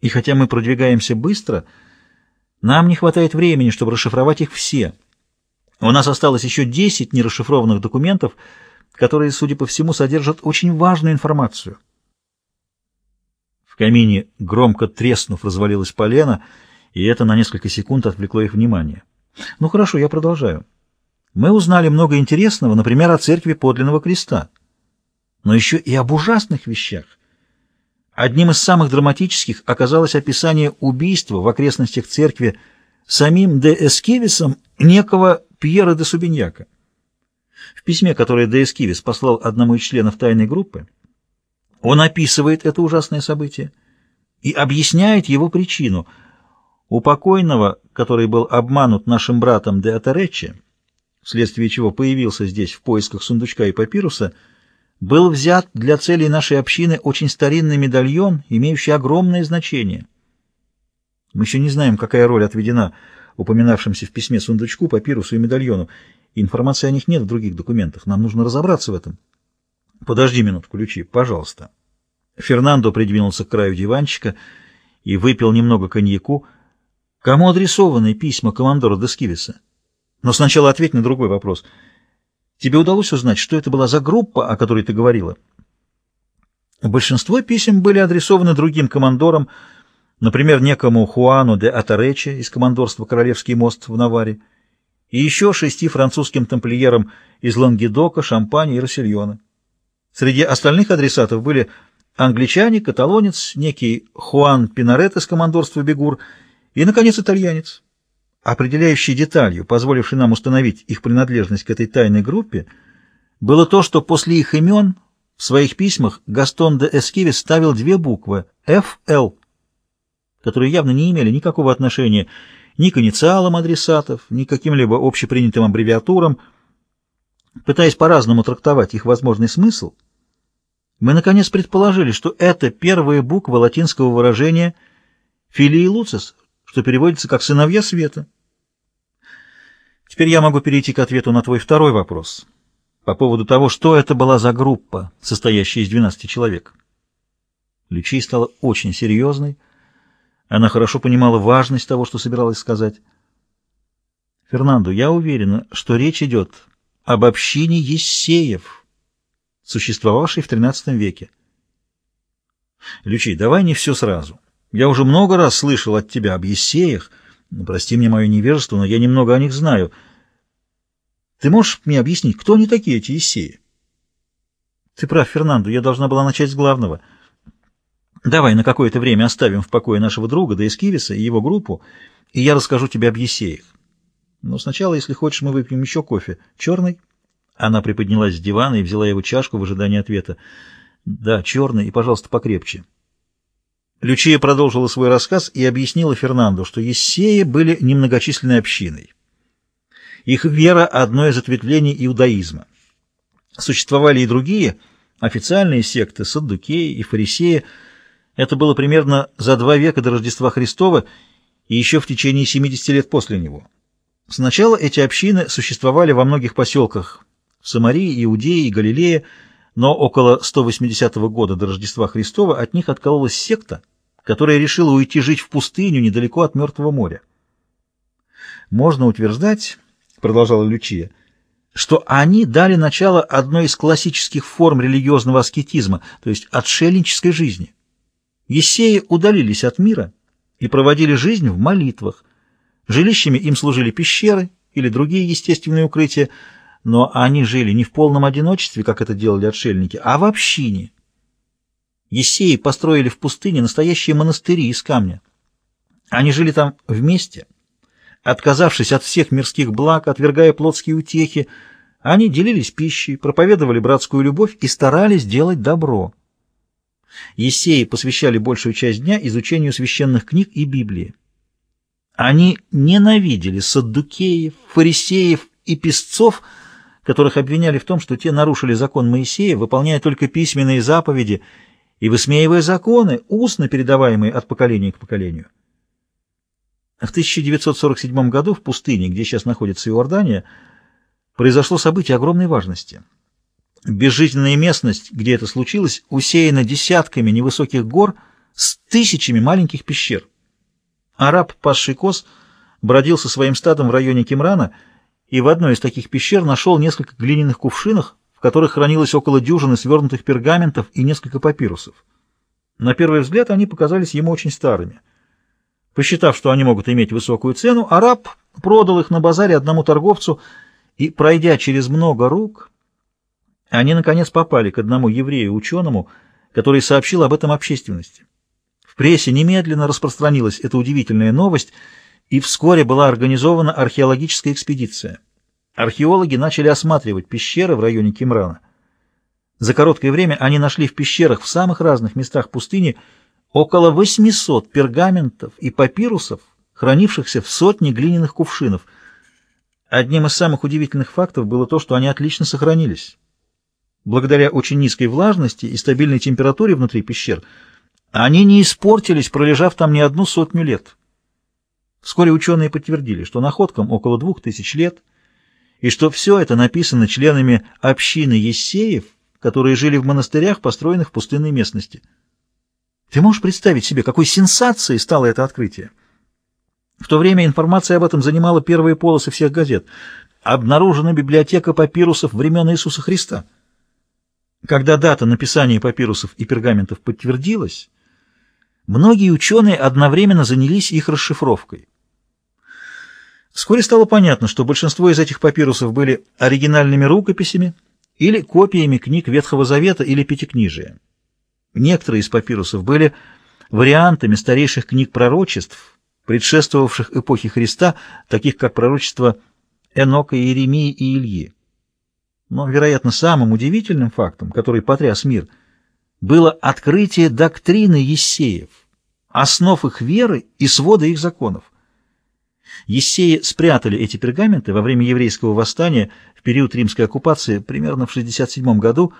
И хотя мы продвигаемся быстро, нам не хватает времени, чтобы расшифровать их все. У нас осталось еще 10 нерасшифрованных документов, которые, судя по всему, содержат очень важную информацию. В камине, громко треснув, развалилась полено, и это на несколько секунд отвлекло их внимание. Ну хорошо, я продолжаю. Мы узнали много интересного, например, о церкви подлинного креста, но еще и об ужасных вещах. Одним из самых драматических оказалось описание убийства в окрестностях церкви самим де Эскивисом некого Пьера де Субиньяка. В письме, которое де Эскивис послал одному из членов тайной группы, он описывает это ужасное событие и объясняет его причину. У покойного, который был обманут нашим братом де Атаречи, вследствие чего появился здесь в поисках сундучка и папируса, был взят для целей нашей общины очень старинный медальон, имеющий огромное значение. Мы еще не знаем, какая роль отведена упоминавшимся в письме сундучку, папирусу и медальону. Информации о них нет в других документах. Нам нужно разобраться в этом. Подожди минутку, ключи, пожалуйста. Фернандо придвинулся к краю диванчика и выпил немного коньяку. Кому адресованы письма командора Дескивиса? Но сначала ответь на другой вопрос — Тебе удалось узнать, что это была за группа, о которой ты говорила? Большинство писем были адресованы другим командорам, например, некому Хуану де Атарече из командорства «Королевский мост» в Наваре, и еще шести французским тамплиерам из Лангедока, Шампани и Рассельона. Среди остальных адресатов были англичане, каталонец, некий Хуан Пинарет из командорства Бегур и, наконец, итальянец. Определяющей деталью, позволившей нам установить их принадлежность к этой тайной группе, было то, что после их имен в своих письмах Гастон де Эскивис ставил две буквы «ФЛ», которые явно не имели никакого отношения ни к инициалам адресатов, ни к каким-либо общепринятым аббревиатурам. Пытаясь по-разному трактовать их возможный смысл, мы, наконец, предположили, что это первая буква латинского выражения «филии луцис», что переводится как «сыновья света». Теперь я могу перейти к ответу на твой второй вопрос по поводу того, что это была за группа, состоящая из 12 человек. Лючей стала очень серьезной. Она хорошо понимала важность того, что собиралась сказать. Фернандо, я уверена, что речь идет об общине Ессеев, существовавшей в XIII веке. Лючей, давай не все сразу. Я уже много раз слышал от тебя об Ессеях, ну, прости мне мое невежество, но я немного о них знаю. Ты можешь мне объяснить, кто они такие, эти Ессеи? Ты прав, Фернандо, я должна была начать с главного. Давай на какое-то время оставим в покое нашего друга Деэскивиса и его группу, и я расскажу тебе об Ессеях. Но сначала, если хочешь, мы выпьем еще кофе. Черный? Она приподнялась с дивана и взяла его чашку в ожидании ответа. Да, черный, и, пожалуйста, покрепче. Лючия продолжила свой рассказ и объяснила Фернанду, что Ессеи были немногочисленной общиной. Их вера – одно из ответвлений иудаизма. Существовали и другие официальные секты – Саддукеи и Фарисеи. Это было примерно за два века до Рождества Христова и еще в течение 70 лет после него. Сначала эти общины существовали во многих поселках в Самарии, Иудее и Галилее, но около 180 года до Рождества Христова от них откололась секта, которая решила уйти жить в пустыню недалеко от Мертвого моря. Можно утверждать, продолжала Лючия, что они дали начало одной из классических форм религиозного аскетизма, то есть отшельнической жизни. Ессеи удалились от мира и проводили жизнь в молитвах. Жилищами им служили пещеры или другие естественные укрытия, но они жили не в полном одиночестве, как это делали отшельники, а в общине. Ессеи построили в пустыне настоящие монастыри из камня. Они жили там вместе, отказавшись от всех мирских благ, отвергая плотские утехи, они делились пищей, проповедовали братскую любовь и старались делать добро. Ессеи посвящали большую часть дня изучению священных книг и Библии. Они ненавидели саддукеев, фарисеев и песцов, которых обвиняли в том, что те нарушили закон Моисея, выполняя только письменные заповеди и высмеивая законы, устно передаваемые от поколения к поколению. В 1947 году в пустыне, где сейчас находится Иордания, произошло событие огромной важности. Безжизненная местность, где это случилось, усеяна десятками невысоких гор с тысячами маленьких пещер. Араб, пасший бродил со своим стадом в районе Кимрана и в одной из таких пещер нашел несколько глиняных кувшинах, в которых хранилось около дюжины свернутых пергаментов и несколько папирусов. На первый взгляд они показались ему очень старыми. Посчитав, что они могут иметь высокую цену, араб продал их на базаре одному торговцу, и, пройдя через много рук, они, наконец, попали к одному еврею-ученому, который сообщил об этом общественности. В прессе немедленно распространилась эта удивительная новость, и вскоре была организована археологическая экспедиция. Археологи начали осматривать пещеры в районе Кимрана. За короткое время они нашли в пещерах в самых разных местах пустыни около 800 пергаментов и папирусов, хранившихся в сотне глиняных кувшинов. Одним из самых удивительных фактов было то, что они отлично сохранились. Благодаря очень низкой влажности и стабильной температуре внутри пещер, они не испортились, пролежав там не одну сотню лет. Вскоре ученые подтвердили, что находкам около двух тысяч лет, и что все это написано членами общины Ессеев, которые жили в монастырях, построенных в пустынной местности. Ты можешь представить себе, какой сенсацией стало это открытие? В то время информация об этом занимала первые полосы всех газет. Обнаружена библиотека папирусов времен Иисуса Христа — когда дата написания папирусов и пергаментов подтвердилась, многие ученые одновременно занялись их расшифровкой. Вскоре стало понятно, что большинство из этих папирусов были оригинальными рукописями или копиями книг Ветхого Завета или Пятикнижия. Некоторые из папирусов были вариантами старейших книг пророчеств, предшествовавших эпохе Христа, таких как пророчества Энока, Иеремии и Ильи. Но, вероятно, самым удивительным фактом, который потряс мир, было открытие доктрины Ессеев, основ их веры и свода их законов. Ессеи спрятали эти пергаменты во время еврейского восстания в период римской оккупации примерно в 67 году,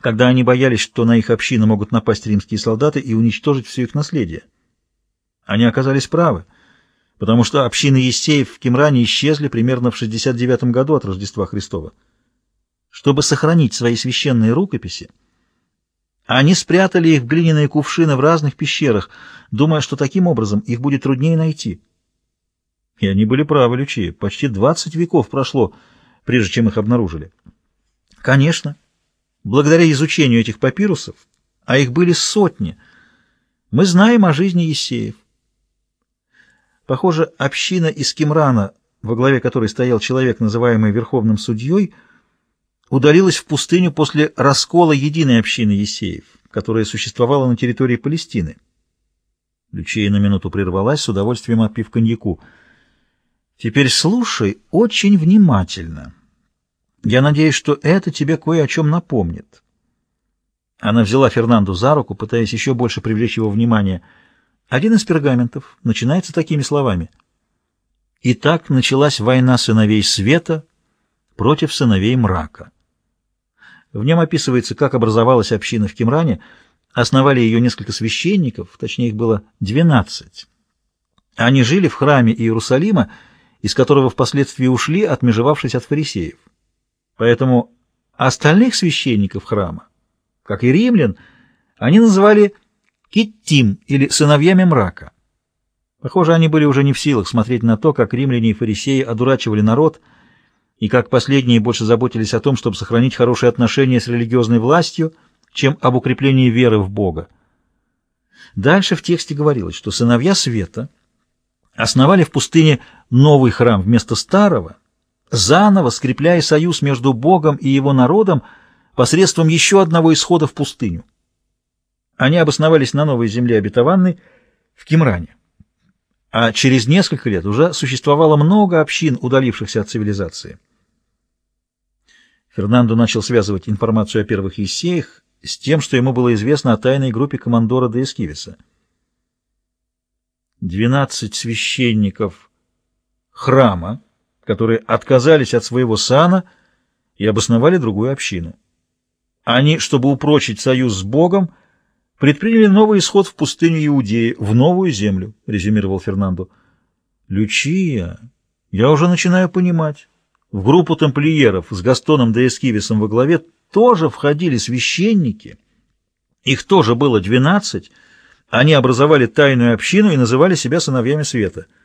когда они боялись, что на их общины могут напасть римские солдаты и уничтожить все их наследие. Они оказались правы, потому что общины Ессеев в Кимране исчезли примерно в 69 году от Рождества Христова. Чтобы сохранить свои священные рукописи, они спрятали их в глиняные кувшины в разных пещерах, думая, что таким образом их будет труднее найти. И они были правы, Лючи. Почти 20 веков прошло, прежде чем их обнаружили. Конечно, благодаря изучению этих папирусов, а их были сотни, мы знаем о жизни Ессеев. Похоже, община из Кимрана, во главе которой стоял человек, называемый Верховным Судьей, — удалилась в пустыню после раскола единой общины Есеев, которая существовала на территории Палестины. Лючия на минуту прервалась, с удовольствием отпив коньяку. «Теперь слушай очень внимательно. Я надеюсь, что это тебе кое о чем напомнит». Она взяла Фернанду за руку, пытаясь еще больше привлечь его внимание. Один из пергаментов начинается такими словами. «И так началась война сыновей света против сыновей мрака». В нем описывается, как образовалась община в Кимране. Основали ее несколько священников, точнее их было 12. Они жили в храме Иерусалима, из которого впоследствии ушли, отмежевавшись от фарисеев. Поэтому остальных священников храма, как и римлян, они называли киттим или сыновьями мрака. Похоже, они были уже не в силах смотреть на то, как римляне и фарисеи одурачивали народ – и как последние больше заботились о том, чтобы сохранить хорошие отношения с религиозной властью, чем об укреплении веры в Бога. Дальше в тексте говорилось, что сыновья света основали в пустыне новый храм вместо старого, заново скрепляя союз между Богом и его народом посредством еще одного исхода в пустыню. Они обосновались на новой земле обетованной в Кимране. А через несколько лет уже существовало много общин, удалившихся от цивилизации. Фернандо начал связывать информацию о первых Ессеях с тем, что ему было известно о тайной группе командора де Эскивиса. Двенадцать священников храма, которые отказались от своего сана и обосновали другую общину. Они, чтобы упрочить союз с Богом, предприняли новый исход в пустыню Иудеи, в новую землю, резюмировал Фернандо. Лючия, я уже начинаю понимать. В группу тамплиеров с Гастоном де Эскивисом во главе тоже входили священники. Их тоже было двенадцать, Они образовали тайную общину и называли себя сыновьями света —